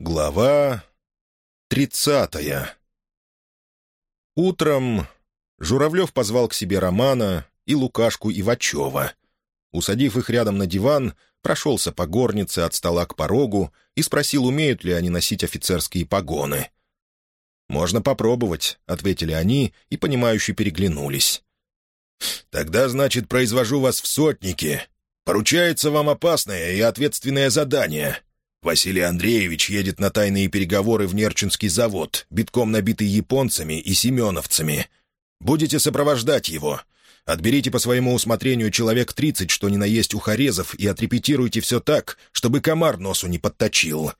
Глава тридцатая Утром Журавлев позвал к себе Романа и Лукашку Ивачева. Усадив их рядом на диван, прошелся по горнице от стола к порогу и спросил, умеют ли они носить офицерские погоны. «Можно попробовать», — ответили они и, понимающе переглянулись. «Тогда, значит, произвожу вас в сотники. Поручается вам опасное и ответственное задание. Василий Андреевич едет на тайные переговоры в Нерчинский завод, битком набитый японцами и семеновцами. Будете сопровождать его. Отберите по своему усмотрению человек тридцать, что ни на есть ухарезов, и отрепетируйте все так, чтобы комар носу не подточил.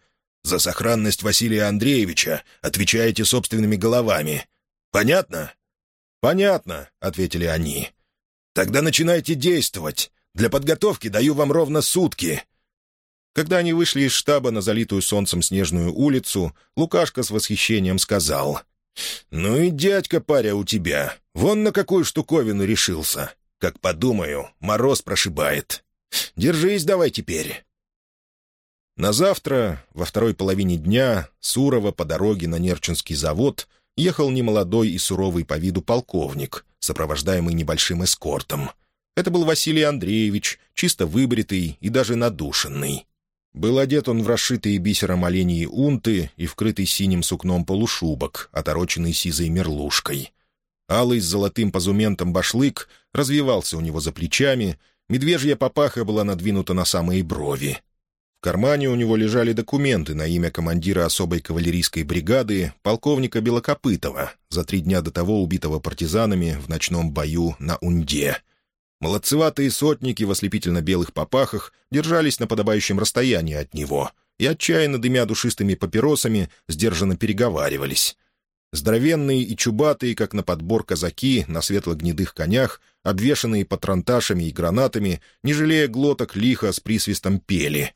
За сохранность Василия Андреевича отвечаете собственными головами. Понятно?» «Понятно», — ответили они. «Тогда начинайте действовать. Для подготовки даю вам ровно сутки. Когда они вышли из штаба на залитую солнцем снежную улицу, Лукашка с восхищением сказал. «Ну и дядька паря у тебя. Вон на какую штуковину решился. Как подумаю, мороз прошибает. Держись давай теперь». На завтра, во второй половине дня, Сурова по дороге на Нерчинский завод ехал немолодой и суровый по виду полковник, сопровождаемый небольшим эскортом. Это был Василий Андреевич, чисто выбритый и даже надушенный. Был одет он в расшитые бисером оленьи унты и вкрытый синим сукном полушубок, отороченный сизой мерлушкой. Алый с золотым позументом башлык развивался у него за плечами, медвежья папаха была надвинута на самые брови. В кармане у него лежали документы на имя командира особой кавалерийской бригады полковника Белокопытова, за три дня до того убитого партизанами в ночном бою на Унде — Молодцеватые сотники в ослепительно-белых попахах держались на подобающем расстоянии от него и, отчаянно дымя душистыми папиросами, сдержанно переговаривались. Здоровенные и чубатые, как на подбор казаки, на светло-гнедых конях, обвешанные патронташами и гранатами, не жалея глоток лихо с присвистом пели.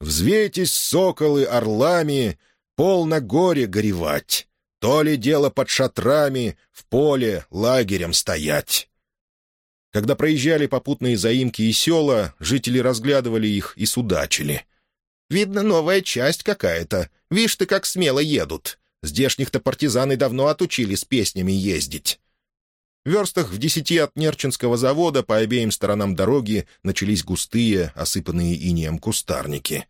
«Взвейтесь, соколы, орлами, полно горе горевать, то ли дело под шатрами, в поле лагерем стоять». Когда проезжали попутные заимки и села, жители разглядывали их и судачили. «Видно, новая часть какая-то. Вишь ты, как смело едут. Здешних-то партизаны давно отучили с песнями ездить». В верстах в десяти от Нерчинского завода по обеим сторонам дороги начались густые, осыпанные инеем кустарники.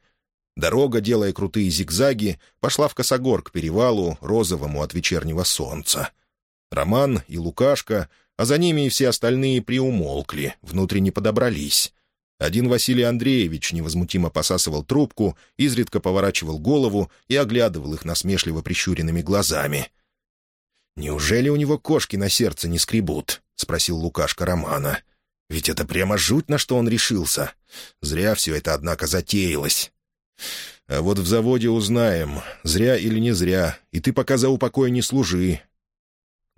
Дорога, делая крутые зигзаги, пошла в косогор к перевалу, розовому от вечернего солнца. Роман и Лукашка а за ними и все остальные приумолкли, внутренне подобрались. Один Василий Андреевич невозмутимо посасывал трубку, изредка поворачивал голову и оглядывал их насмешливо прищуренными глазами. «Неужели у него кошки на сердце не скребут?» — спросил Лукашка Романа. «Ведь это прямо жуть, на что он решился. Зря все это, однако, затеялось. А вот в заводе узнаем, зря или не зря, и ты пока за упокой не служи,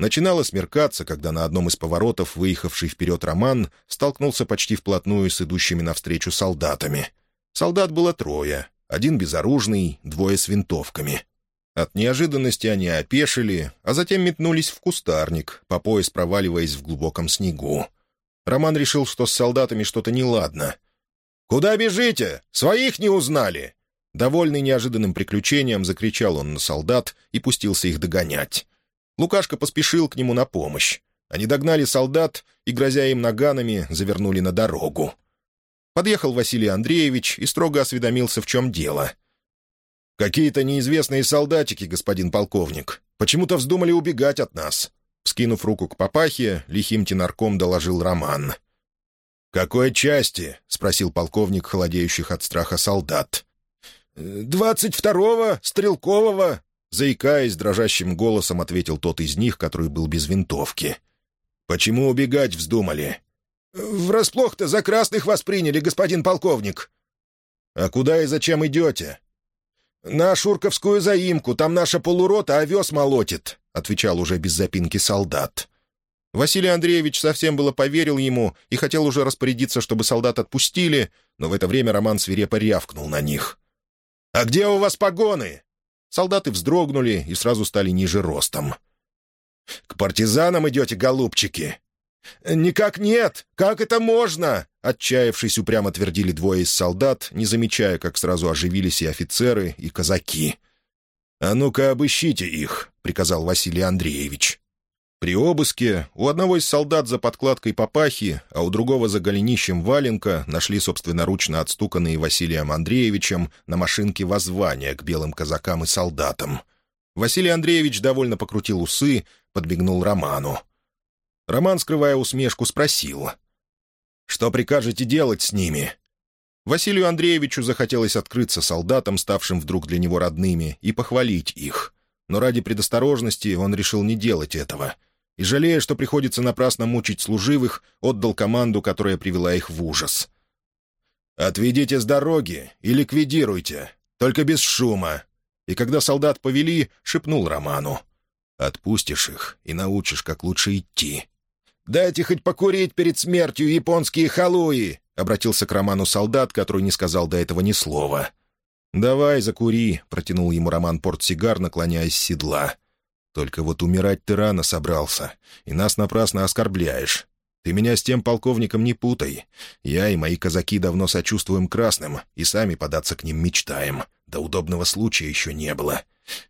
Начинало смеркаться, когда на одном из поворотов, выехавший вперед Роман, столкнулся почти вплотную с идущими навстречу солдатами. Солдат было трое, один безоружный, двое с винтовками. От неожиданности они опешили, а затем метнулись в кустарник, по пояс проваливаясь в глубоком снегу. Роман решил, что с солдатами что-то неладно. «Куда бежите? Своих не узнали!» Довольный неожиданным приключением, закричал он на солдат и пустился их догонять. Лукашка поспешил к нему на помощь. Они догнали солдат и, грозя им наганами, завернули на дорогу. Подъехал Василий Андреевич и строго осведомился, в чем дело. «Какие-то неизвестные солдатики, господин полковник. Почему-то вздумали убегать от нас». Скинув руку к папахе, лихим тенарком доложил Роман. «Какой части?» — спросил полковник холодеющих от страха солдат. «Двадцать второго, стрелкового», Заикаясь, дрожащим голосом ответил тот из них, который был без винтовки. «Почему убегать вздумали?» «Врасплох-то за красных восприняли, господин полковник». «А куда и зачем идете?» «На Шурковскую заимку, там наша полурота овес молотит», — отвечал уже без запинки солдат. Василий Андреевич совсем было поверил ему и хотел уже распорядиться, чтобы солдат отпустили, но в это время Роман свирепо рявкнул на них. «А где у вас погоны? Солдаты вздрогнули и сразу стали ниже ростом. «К партизанам идете, голубчики?» «Никак нет! Как это можно?» Отчаявшись, упрямо твердили двое из солдат, не замечая, как сразу оживились и офицеры, и казаки. «А ну-ка, обыщите их», — приказал Василий Андреевич. При обыске у одного из солдат за подкладкой папахи, а у другого за голенищем валенка нашли собственноручно отстуканные Василием Андреевичем на машинке воззвания к белым казакам и солдатам. Василий Андреевич довольно покрутил усы, подбегнул Роману. Роман, скрывая усмешку, спросил. «Что прикажете делать с ними?» Василию Андреевичу захотелось открыться солдатам, ставшим вдруг для него родными, и похвалить их. Но ради предосторожности он решил не делать этого — и, жалея, что приходится напрасно мучить служивых, отдал команду, которая привела их в ужас. «Отведите с дороги и ликвидируйте, только без шума». И когда солдат повели, шепнул Роману. «Отпустишь их и научишь, как лучше идти». «Дайте хоть покурить перед смертью, японские халуи!» — обратился к Роману солдат, который не сказал до этого ни слова. «Давай, закури», — протянул ему Роман портсигар, наклоняясь с седла. Только вот умирать ты рано собрался, и нас напрасно оскорбляешь. Ты меня с тем полковником не путай. Я и мои казаки давно сочувствуем красным и сами податься к ним мечтаем. До удобного случая еще не было.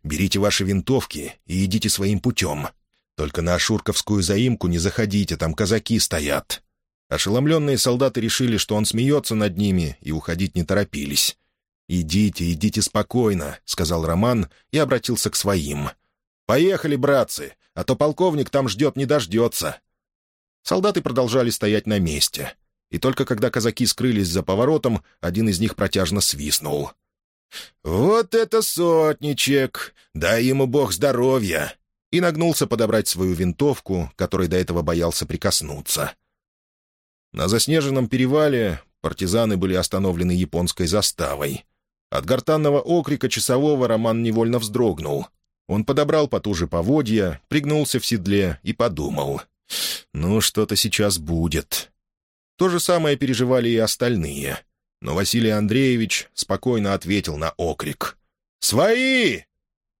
Берите ваши винтовки и идите своим путем. Только на Ашурковскую заимку не заходите, там казаки стоят». Ошеломленные солдаты решили, что он смеется над ними, и уходить не торопились. «Идите, идите спокойно», — сказал Роман и обратился к своим — «Поехали, братцы, а то полковник там ждет не дождется». Солдаты продолжали стоять на месте. И только когда казаки скрылись за поворотом, один из них протяжно свистнул. «Вот это сотничек! Дай ему бог здоровья!» И нагнулся подобрать свою винтовку, которой до этого боялся прикоснуться. На заснеженном перевале партизаны были остановлены японской заставой. От гортанного окрика часового Роман невольно вздрогнул — он подобрал потуже поводья, пригнулся в седле и подумал. «Ну, что-то сейчас будет». То же самое переживали и остальные. Но Василий Андреевич спокойно ответил на окрик. «Свои!»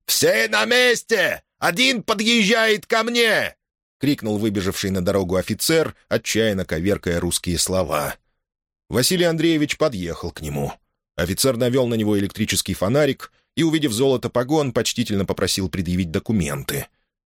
«Все на месте! Один подъезжает ко мне!» — крикнул выбежавший на дорогу офицер, отчаянно коверкая русские слова. Василий Андреевич подъехал к нему. Офицер навел на него электрический фонарик и, увидев золото погон, почтительно попросил предъявить документы.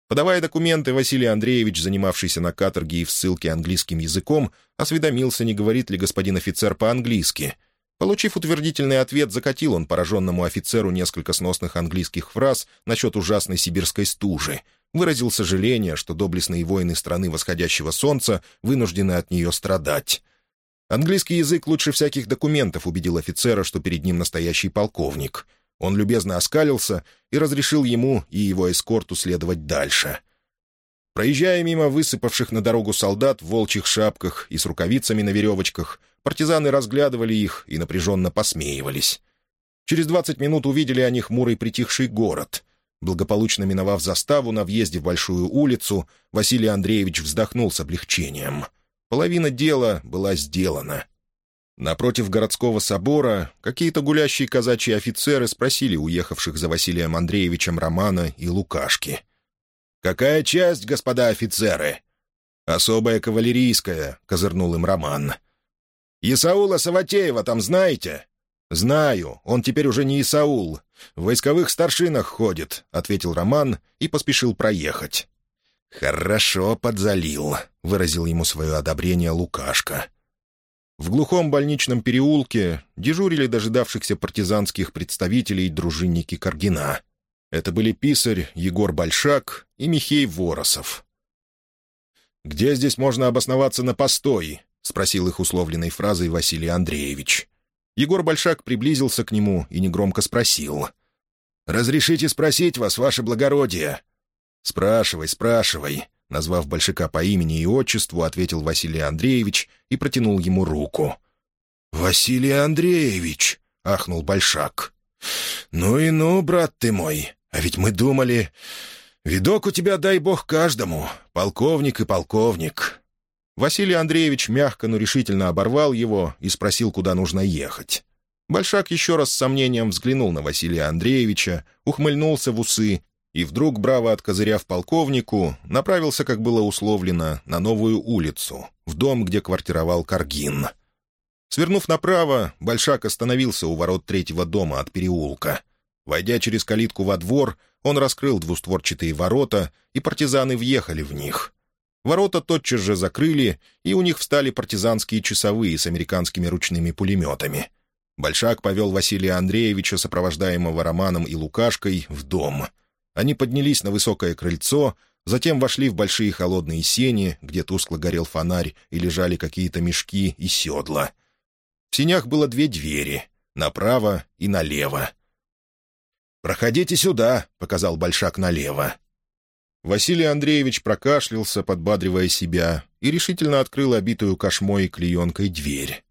Подавая документы, Василий Андреевич, занимавшийся на каторге и в ссылке английским языком, осведомился, не говорит ли господин офицер по-английски. Получив утвердительный ответ, закатил он пораженному офицеру несколько сносных английских фраз насчет ужасной сибирской стужи, выразил сожаление, что доблестные воины страны восходящего солнца вынуждены от нее страдать. Английский язык лучше всяких документов убедил офицера, что перед ним настоящий полковник — он любезно оскалился и разрешил ему и его эскорту следовать дальше. Проезжая мимо высыпавших на дорогу солдат в волчьих шапках и с рукавицами на веревочках, партизаны разглядывали их и напряженно посмеивались. Через двадцать минут увидели они хмурый притихший город. Благополучно миновав заставу на въезде в Большую улицу, Василий Андреевич вздохнул с облегчением. Половина дела была сделана — Напротив городского собора какие-то гулящие казачьи офицеры спросили уехавших за Василием Андреевичем Романа и Лукашки. «Какая часть, господа офицеры?» «Особая кавалерийская», — козырнул им Роман. «Исаула Саватеева там знаете?» «Знаю, он теперь уже не Исаул. В войсковых старшинах ходит», — ответил Роман и поспешил проехать. «Хорошо подзалил», — выразил ему свое одобрение Лукашка. В глухом больничном переулке дежурили дожидавшихся партизанских представителей дружинники Каргина. Это были писарь Егор Большак и Михей Воросов. «Где здесь можно обосноваться на постой?» — спросил их условленной фразой Василий Андреевич. Егор Большак приблизился к нему и негромко спросил. «Разрешите спросить вас, ваше благородие?» «Спрашивай, спрашивай», Назвав Большака по имени и отчеству, ответил Василий Андреевич и протянул ему руку. «Василий Андреевич!» — ахнул Большак. «Ну и ну, брат ты мой, а ведь мы думали... Видок у тебя, дай бог, каждому, полковник и полковник». Василий Андреевич мягко, но решительно оборвал его и спросил, куда нужно ехать. Большак еще раз с сомнением взглянул на Василия Андреевича, ухмыльнулся в усы и вдруг, браво откозыряв полковнику, направился, как было условлено, на новую улицу, в дом, где квартировал Каргин. Свернув направо, Большак остановился у ворот третьего дома от переулка. Войдя через калитку во двор, он раскрыл двустворчатые ворота, и партизаны въехали в них. Ворота тотчас же закрыли, и у них встали партизанские часовые с американскими ручными пулеметами. Большак повел Василия Андреевича, сопровождаемого Романом и Лукашкой, в дом. Они поднялись на высокое крыльцо, затем вошли в большие холодные сени, где тускло горел фонарь и лежали какие-то мешки и седла. В сенях было две двери — направо и налево. «Проходите сюда», — показал Большак налево. Василий Андреевич прокашлялся, подбадривая себя, и решительно открыл обитую кошмой и клеенкой дверь.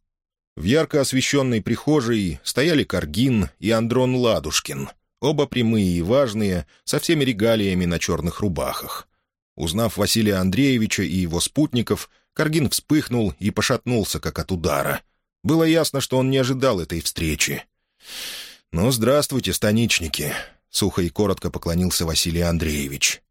В ярко освещенной прихожей стояли Каргин и Андрон Ладушкин, оба прямые и важные, со всеми регалиями на черных рубахах. Узнав Василия Андреевича и его спутников, Каргин вспыхнул и пошатнулся, как от удара. Было ясно, что он не ожидал этой встречи. «Ну, здравствуйте, станичники», — сухо и коротко поклонился Василий Андреевич.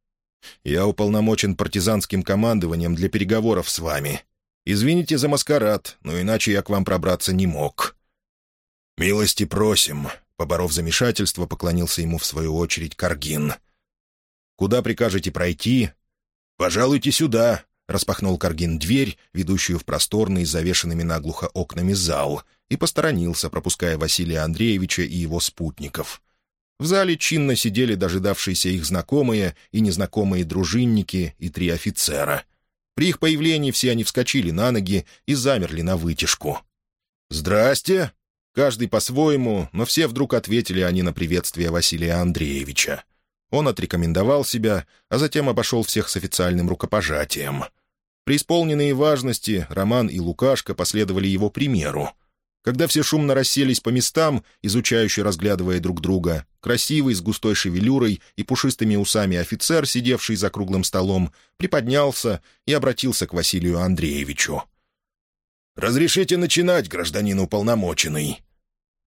Я уполномочен партизанским командованием для переговоров с вами. Извините за маскарад, но иначе я к вам пробраться не мог». «Милости просим», — поборов замешательство, поклонился ему в свою очередь Каргин. «Куда прикажете пройти?» «Пожалуйте сюда», — распахнул Каргин дверь, ведущую в просторный, завешенными наглухо окнами зал, и посторонился, пропуская Василия Андреевича и его спутников. В зале чинно сидели дожидавшиеся их знакомые и незнакомые дружинники и три офицера. При их появлении все они вскочили на ноги и замерли на вытяжку. «Здрасте!» Каждый по-своему, но все вдруг ответили они на приветствие Василия Андреевича. Он отрекомендовал себя, а затем обошел всех с официальным рукопожатием. Преисполненные важности, Роман и Лукашка последовали его примеру — когда все шумно расселись по местам, изучающе разглядывая друг друга, красивый, с густой шевелюрой и пушистыми усами офицер, сидевший за круглым столом, приподнялся и обратился к Василию Андреевичу. «Разрешите начинать, гражданин уполномоченный?»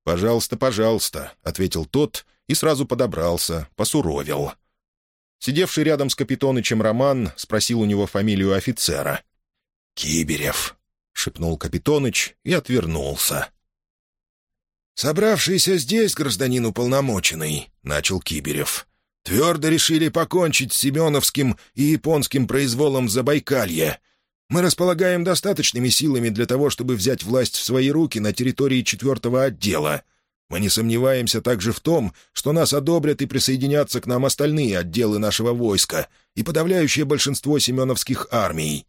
«Пожалуйста, пожалуйста», — ответил тот и сразу подобрался, посуровил. Сидевший рядом с Капитонычем Роман спросил у него фамилию офицера. «Киберев», — шепнул Капитоныч и отвернулся. «Собравшиеся здесь, гражданин уполномоченный», — начал Киберев, — «твердо решили покончить с семеновским и японским произволом в Забайкалье. Мы располагаем достаточными силами для того, чтобы взять власть в свои руки на территории четвертого отдела. Мы не сомневаемся также в том, что нас одобрят и присоединятся к нам остальные отделы нашего войска и подавляющее большинство семеновских армий».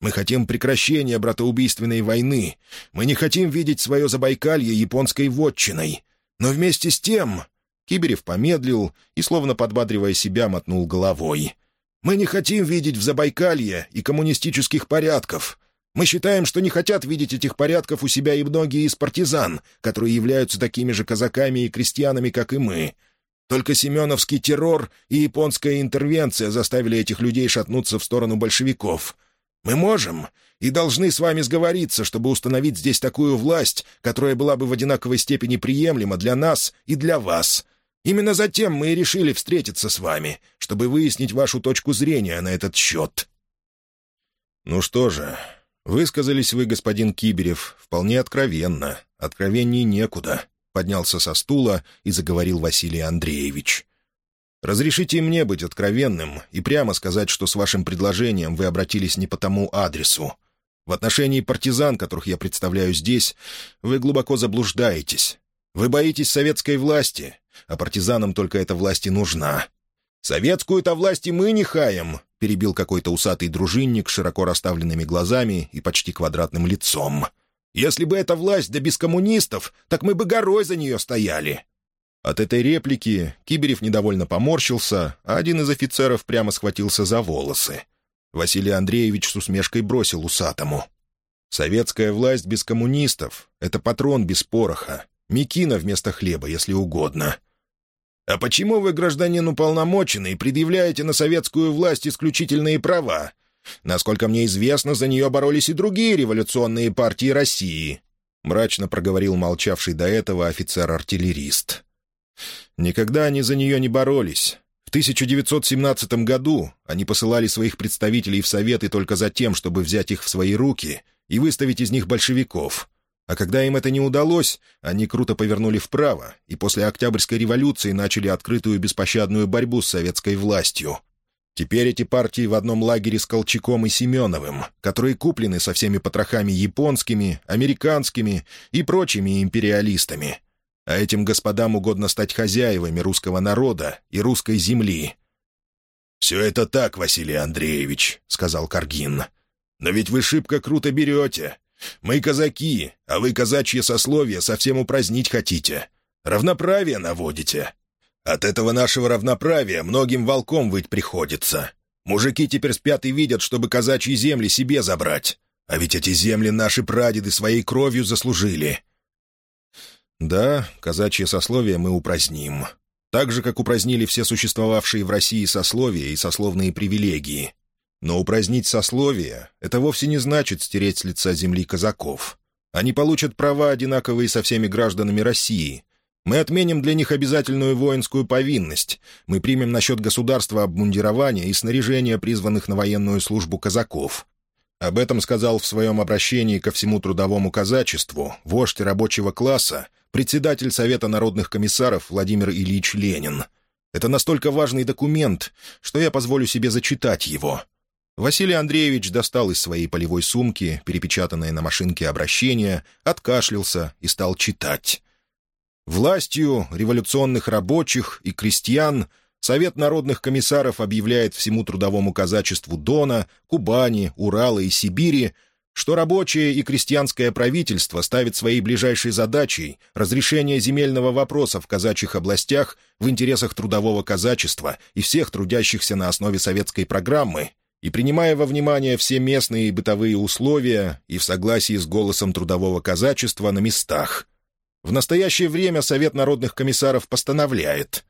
Мы хотим прекращения братоубийственной войны. Мы не хотим видеть свое Забайкалье японской вотчиной. Но вместе с тем...» Киберев помедлил и, словно подбадривая себя, мотнул головой. «Мы не хотим видеть в Забайкалье и коммунистических порядков. Мы считаем, что не хотят видеть этих порядков у себя и многие из партизан, которые являются такими же казаками и крестьянами, как и мы. Только семеновский террор и японская интервенция заставили этих людей шатнуться в сторону большевиков». Мы можем и должны с вами сговориться, чтобы установить здесь такую власть, которая была бы в одинаковой степени приемлема для нас и для вас. Именно затем мы и решили встретиться с вами, чтобы выяснить вашу точку зрения на этот счет». «Ну что же, высказались вы, господин Киберев, вполне откровенно. Откровений некуда», — поднялся со стула и заговорил Василий Андреевич. Разрешите мне быть откровенным и прямо сказать, что с вашим предложением вы обратились не по тому адресу. В отношении партизан, которых я представляю здесь, вы глубоко заблуждаетесь. Вы боитесь советской власти, а партизанам только эта власть и нужна. «Советскую-то власть и мы не хаем», — перебил какой-то усатый дружинник с широко расставленными глазами и почти квадратным лицом. «Если бы эта власть да без коммунистов, так мы бы горой за нее стояли. От этой реплики Киберев недовольно поморщился, а один из офицеров прямо схватился за волосы. Василий Андреевич с усмешкой бросил усатому. «Советская власть без коммунистов — это патрон без пороха, мекина вместо хлеба, если угодно». «А почему вы, гражданин уполномоченный, предъявляете на советскую власть исключительные права? Насколько мне известно, за нее боролись и другие революционные партии России», — мрачно проговорил молчавший до этого офицер-артиллерист. Никогда они за нее не боролись. В 1917 году они посылали своих представителей в Советы только за тем, чтобы взять их в свои руки и выставить из них большевиков. А когда им это не удалось, они круто повернули вправо и после Октябрьской революции начали открытую беспощадную борьбу с советской властью. Теперь эти партии в одном лагере с Колчаком и Семеновым, которые куплены со всеми потрохами японскими, американскими и прочими империалистами. А этим господам угодно стать хозяевами русского народа и русской земли. «Все это так, Василий Андреевич», — сказал Каргин. «Но ведь вы шибко круто берете. Мы казаки, а вы казачье сословие совсем упразднить хотите. Равноправие наводите. От этого нашего равноправия многим волком выть приходится. Мужики теперь спят и видят, чтобы казачьи земли себе забрать. А ведь эти земли наши прадеды своей кровью заслужили. Да, казачье сословие мы упраздним. Так же, как упразднили все существовавшие в России сословия и сословные привилегии. Но упразднить сословие — это вовсе не значит стереть с лица земли казаков. Они получат права, одинаковые со всеми гражданами России, мы отменим для них обязательную воинскую повинность. Мы примем насчет государства обмундирования и снаряжения призванных на военную службу казаков. Об этом сказал в своем обращении ко всему трудовому казачеству вождь рабочего класса, председатель Совета народных комиссаров Владимир Ильич Ленин. Это настолько важный документ, что я позволю себе зачитать его. Василий Андреевич достал из своей полевой сумки, перепечатанной на машинке обращения, откашлялся и стал читать. Властью революционных рабочих и крестьян Совет народных комиссаров объявляет всему трудовому казачеству Дона, Кубани, Урала и Сибири, что рабочее и крестьянское правительство ставит своей ближайшей задачей разрешение земельного вопроса в казачьих областях в интересах трудового казачества и всех трудящихся на основе советской программы, и принимая во внимание все местные и бытовые условия и в согласии с голосом трудового казачества на местах – в настоящее время Совет народных комиссаров постановляет.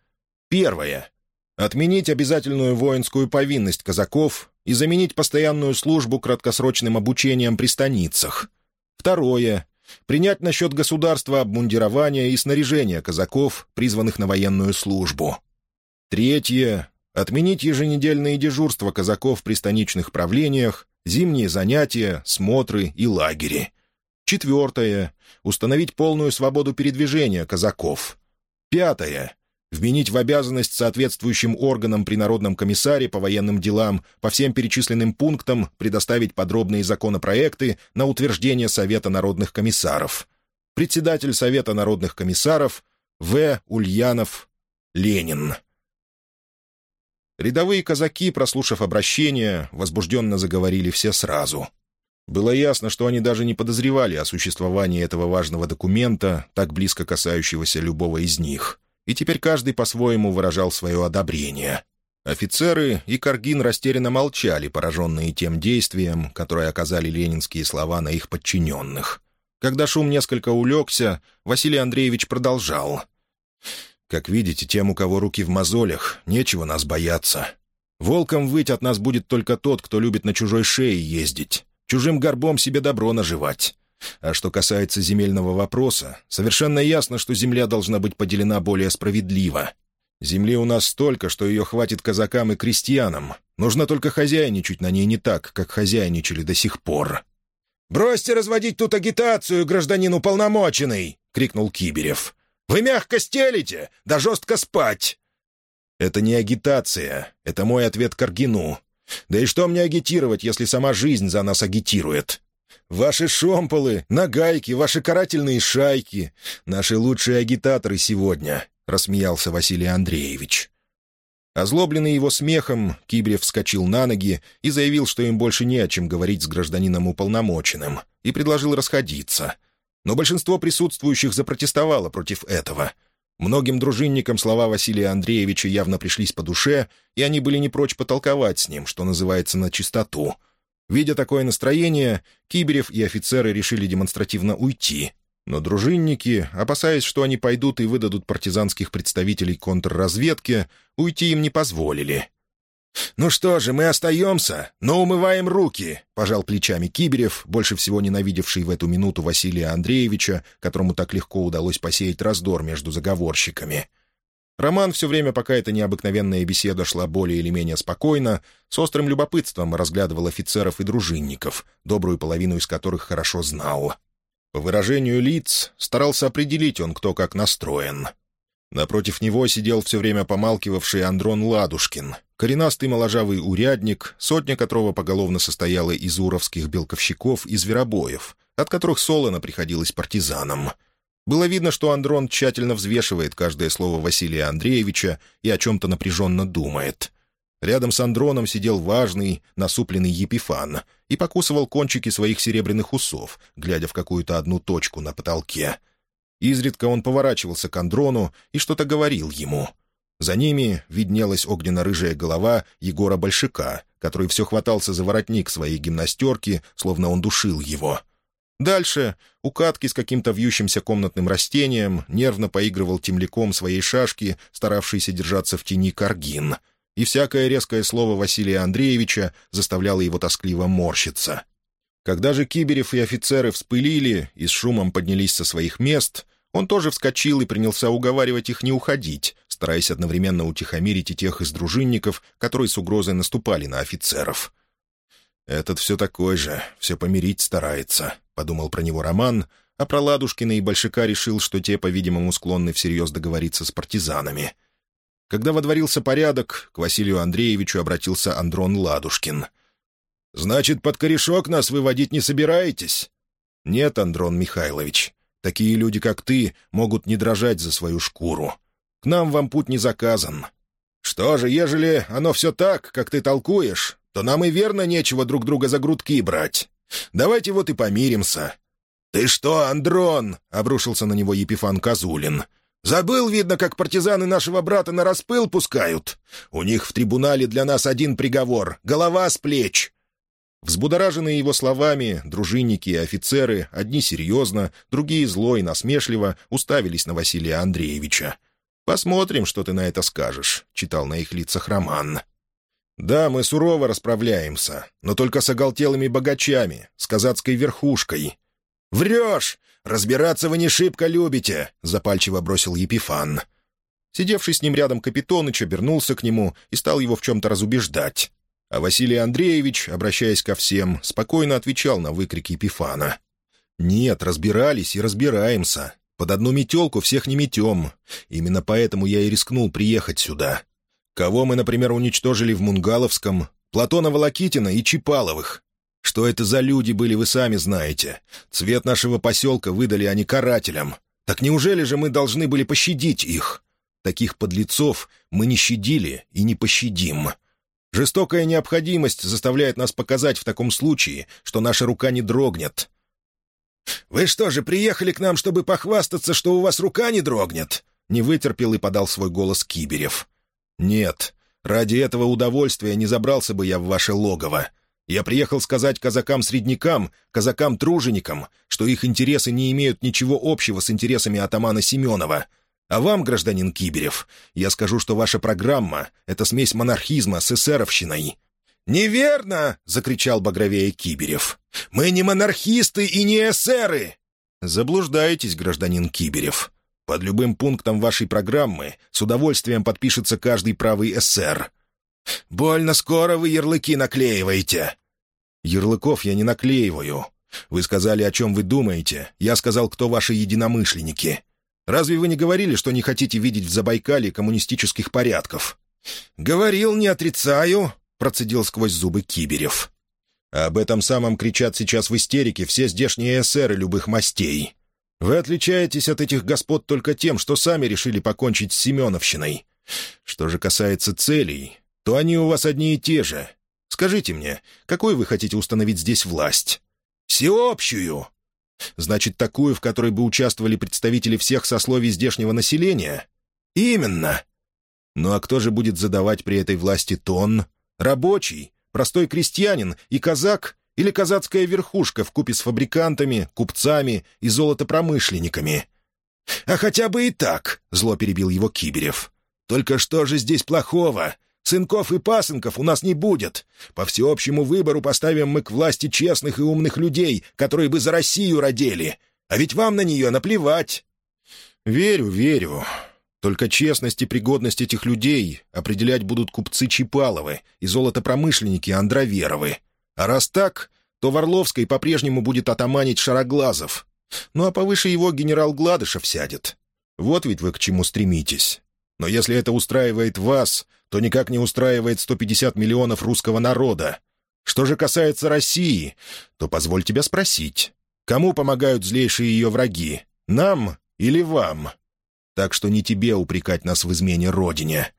Первое. Отменить обязательную воинскую повинность казаков и заменить постоянную службу краткосрочным обучением при станицах. Второе. Принять насчет государства обмундирование и снаряжение казаков, призванных на военную службу. Третье. Отменить еженедельные дежурства казаков при станичных правлениях, зимние занятия, смотры и лагери. Четвертое. Установить полную свободу передвижения казаков. Пятое. Вменить в обязанность соответствующим органам при Народном комиссаре по военным делам по всем перечисленным пунктам предоставить подробные законопроекты на утверждение Совета народных комиссаров. Председатель Совета народных комиссаров В. Ульянов Ленин. Рядовые казаки, прослушав обращение, возбужденно заговорили все сразу — было ясно, что они даже не подозревали о существовании этого важного документа, так близко касающегося любого из них. И теперь каждый по-своему выражал свое одобрение. Офицеры и Каргин растерянно молчали, пораженные тем действием, которое оказали ленинские слова на их подчиненных. Когда шум несколько улегся, Василий Андреевич продолжал. «Как видите, тем, у кого руки в мозолях, нечего нас бояться. Волком выть от нас будет только тот, кто любит на чужой шее ездить чужим горбом себе добро наживать. А что касается земельного вопроса, совершенно ясно, что земля должна быть поделена более справедливо. Земли у нас столько, что ее хватит казакам и крестьянам. Нужно только хозяйничать на ней не так, как хозяйничали до сих пор. «Бросьте разводить тут агитацию, гражданин уполномоченный!» — крикнул Киберев. «Вы мягко стелите, да жестко спать!» «Это не агитация, это мой ответ Каргину. Да и что мне агитировать, если сама жизнь за нас агитирует? Ваши шомполы, нагайки, ваши карательные шайки — наши лучшие агитаторы сегодня», — рассмеялся Василий Андреевич. Озлобленный его смехом, Кибрев вскочил на ноги и заявил, что им больше не о чем говорить с гражданином уполномоченным, и предложил расходиться. Но большинство присутствующих запротестовало против этого — Многим дружинникам слова Василия Андреевича явно пришлись по душе, и они были не прочь потолковать с ним, что называется, на чистоту. Видя такое настроение, Киберев и офицеры решили демонстративно уйти. Но дружинники, опасаясь, что они пойдут и выдадут партизанских представителей контрразведке, уйти им не позволили. «Ну что же, мы остаемся, но умываем руки», — пожал плечами Киберев, больше всего ненавидевший в эту минуту Василия Андреевича, которому так легко удалось посеять раздор между заговорщиками. Роман все время, пока эта необыкновенная беседа шла более или менее спокойно, с острым любопытством разглядывал офицеров и дружинников, добрую половину из которых хорошо знал. По выражению лиц старался определить он, кто как настроен. Напротив него сидел все время помалкивавший Андрон Ладушкин, коренастый моложавый урядник, сотня которого поголовно состояла из уровских белковщиков и зверобоев, от которых солоно приходилось партизанам. Было видно, что Андрон тщательно взвешивает каждое слово Василия Андреевича и о чем-то напряженно думает. Рядом с Андроном сидел важный, насупленный Епифан и покусывал кончики своих серебряных усов, глядя в какую-то одну точку на потолке. Изредка он поворачивался к Андрону и что-то говорил ему. За ними виднелась огненно-рыжая голова Егора Большака, который все хватался за воротник своей гимнастерки, словно он душил его. Дальше у катки с каким-то вьющимся комнатным растением нервно поигрывал темляком своей шашки, старавшийся держаться в тени каргин — и всякое резкое слово Василия Андреевича заставляло его тоскливо морщиться. Когда же Киберев и офицеры вспылили и с шумом поднялись со своих мест, он тоже вскочил и принялся уговаривать их не уходить, стараясь одновременно утихомирить и тех из дружинников, которые с угрозой наступали на офицеров. «Этот все такой же, все помирить старается», — подумал про него Роман, а про Ладушкина и Большака решил, что те, по-видимому, склонны всерьез договориться с партизанами — когда водворился порядок, к Василию Андреевичу обратился Андрон Ладушкин. «Значит, под корешок нас выводить не собираетесь?» «Нет, Андрон Михайлович. Такие люди, как ты, могут не дрожать за свою шкуру. К нам вам путь не заказан. Что же, ежели оно все так, как ты толкуешь, то нам и верно нечего друг друга за грудки брать. Давайте вот и помиримся». «Ты что, Андрон?» — обрушился на него Епифан Козулин. Забыл, видно, как партизаны нашего брата на распыл пускают. У них в трибунале для нас один приговор — голова с плеч». Взбудораженные его словами, дружинники и офицеры, одни серьезно, другие зло и насмешливо, уставились на Василия Андреевича. «Посмотрим, что ты на это скажешь», — читал на их лицах Роман. «Да, мы сурово расправляемся, но только с оголтелыми богачами, с казацкой верхушкой». «Врешь! «Разбираться вы не шибко любите», — запальчиво бросил Епифан. Сидевший с ним рядом Капитоныч обернулся к нему и стал его в чем-то разубеждать. А Василий Андреевич, обращаясь ко всем, спокойно отвечал на выкрик Епифана. «Нет, разбирались и разбираемся. Под одну метелку всех не метем. Именно поэтому я и рискнул приехать сюда. Кого мы, например, уничтожили в Мунгаловском? Платона Волокитина и Чипаловых. Что это за люди были, вы сами знаете. Цвет нашего поселка выдали они карателям. Так неужели же мы должны были пощадить их? Таких подлецов мы не щадили и не пощадим. Жестокая необходимость заставляет нас показать в таком случае, что наша рука не дрогнет. «Вы что же, приехали к нам, чтобы похвастаться, что у вас рука не дрогнет?» Не вытерпел и подал свой голос Киберев. «Нет, ради этого удовольствия не забрался бы я в ваше логово. Я приехал сказать казакам-среднякам, казакам-труженикам, что их интересы не имеют ничего общего с интересами атамана Семенова. А вам, гражданин Киберев, я скажу, что ваша программа — это смесь монархизма с эсеровщиной». «Неверно!» — закричал багровее Киберев. «Мы не монархисты и не эсеры!» «Заблуждаетесь, гражданин Киберев. Под любым пунктом вашей программы с удовольствием подпишется каждый правый эсер. «Больно скоро вы ярлыки наклеиваете». «Ярлыков я не наклеиваю. Вы сказали, о чем вы думаете. Я сказал, кто ваши единомышленники. Разве вы не говорили, что не хотите видеть в Забайкале коммунистических порядков?» «Говорил, не отрицаю», — процедил сквозь зубы Киберев. «Об этом самом кричат сейчас в истерике все здешние эсеры любых мастей. Вы отличаетесь от этих господ только тем, что сами решили покончить с Семеновщиной. Что же касается целей, то они у вас одни и те же. Скажите мне, какой вы хотите установить здесь власть? Всеобщую. Значит, такую, в которой бы участвовали представители всех сословий здешнего населения? Именно. Ну а кто же будет задавать при этой власти тон? Рабочий, простой крестьянин и казак или казацкая верхушка в купе с фабрикантами, купцами и золотопромышленниками? «А хотя бы и так», — зло перебил его Киберев. «Только что же здесь плохого? Сынков и пасынков у нас не будет. По всеобщему выбору поставим мы к власти честных и умных людей, которые бы за Россию родили. А ведь вам на нее наплевать». «Верю, верю. Только честность и пригодность этих людей определять будут купцы Чипаловы и золотопромышленники Андроверовы. А раз так, то в Орловской по-прежнему будет атаманить Шароглазов. Ну а повыше его генерал Гладышев сядет. Вот ведь вы к чему стремитесь. Но если это устраивает вас, то никак не устраивает 150 миллионов русского народа. Что же касается России, то позволь тебя спросить, кому помогают злейшие ее враги, нам или вам? Так что не тебе упрекать нас в измене Родине».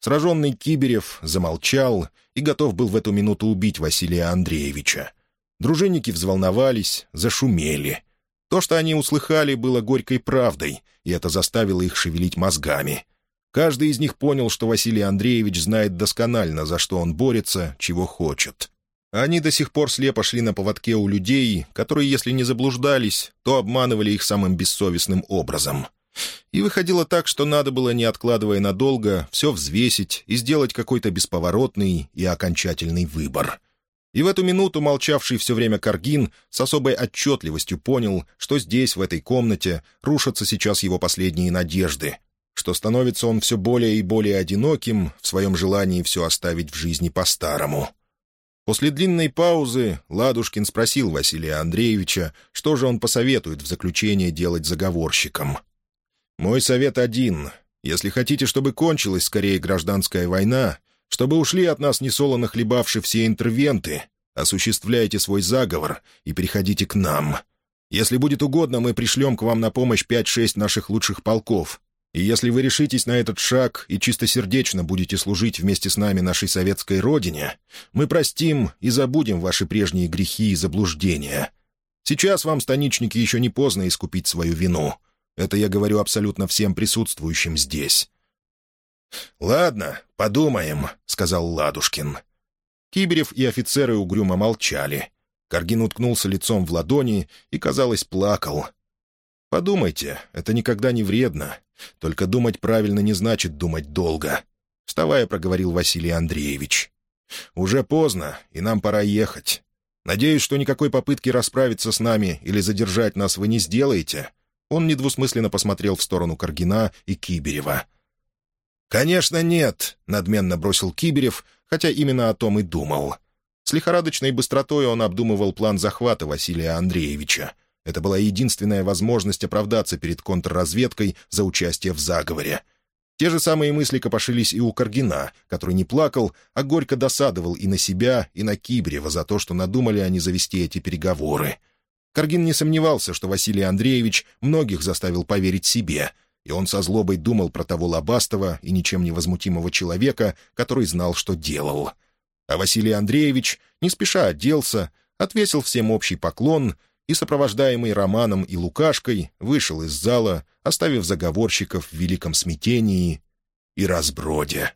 Сраженный Киберев замолчал и готов был в эту минуту убить Василия Андреевича. Дружинники взволновались, зашумели. То, что они услыхали, было горькой правдой, и это заставило их шевелить мозгами. Каждый из них понял, что Василий Андреевич знает досконально, за что он борется, чего хочет. Они до сих пор слепо шли на поводке у людей, которые, если не заблуждались, то обманывали их самым бессовестным образом. И выходило так, что надо было, не откладывая надолго, все взвесить и сделать какой-то бесповоротный и окончательный выбор. И в эту минуту молчавший все время Каргин с особой отчетливостью понял, что здесь, в этой комнате, рушатся сейчас его последние надежды, что становится он все более и более одиноким в своем желании все оставить в жизни по-старому. После длинной паузы Ладушкин спросил Василия Андреевича, что же он посоветует в заключение делать заговорщикам. «Мой совет один. Если хотите, чтобы кончилась скорее гражданская война, чтобы ушли от нас несолоно хлебавши все интервенты, осуществляйте свой заговор и приходите к нам. Если будет угодно, мы пришлем к вам на помощь пять-шесть наших лучших полков, и если вы решитесь на этот шаг и чистосердечно будете служить вместе с нами нашей советской родине, мы простим и забудем ваши прежние грехи и заблуждения. Сейчас вам, станичники, еще не поздно искупить свою вину. Это я говорю абсолютно всем присутствующим здесь». «Ладно, подумаем», — сказал Ладушкин. Киберев и офицеры угрюмо молчали. Каргин уткнулся лицом в ладони и, казалось, плакал. «Подумайте, это никогда не вредно. Только думать правильно не значит думать долго», — вставая, проговорил Василий Андреевич. «Уже поздно, и нам пора ехать. Надеюсь, что никакой попытки расправиться с нами или задержать нас вы не сделаете». Он недвусмысленно посмотрел в сторону Каргина и Киберева. «Конечно нет», — надменно бросил Киберев, хотя именно о том и думал. С лихорадочной быстротой он обдумывал план захвата Василия Андреевича — это была единственная возможность оправдаться перед контрразведкой за участие в заговоре. Те же самые мысли копошились и у Каргина, который не плакал, а горько досадовал и на себя, и на Кибрева за то, что надумали они завести эти переговоры. Каргин не сомневался, что Василий Андреевич многих заставил поверить себе, и он со злобой думал про того лобастого и ничем невозмутимого человека, который знал, что делал. А Василий Андреевич не спеша оделся, отвесил всем общий поклон — и, сопровождаемый Романом и Лукашкой, вышел из зала, оставив заговорщиков в великом смятении и разброде.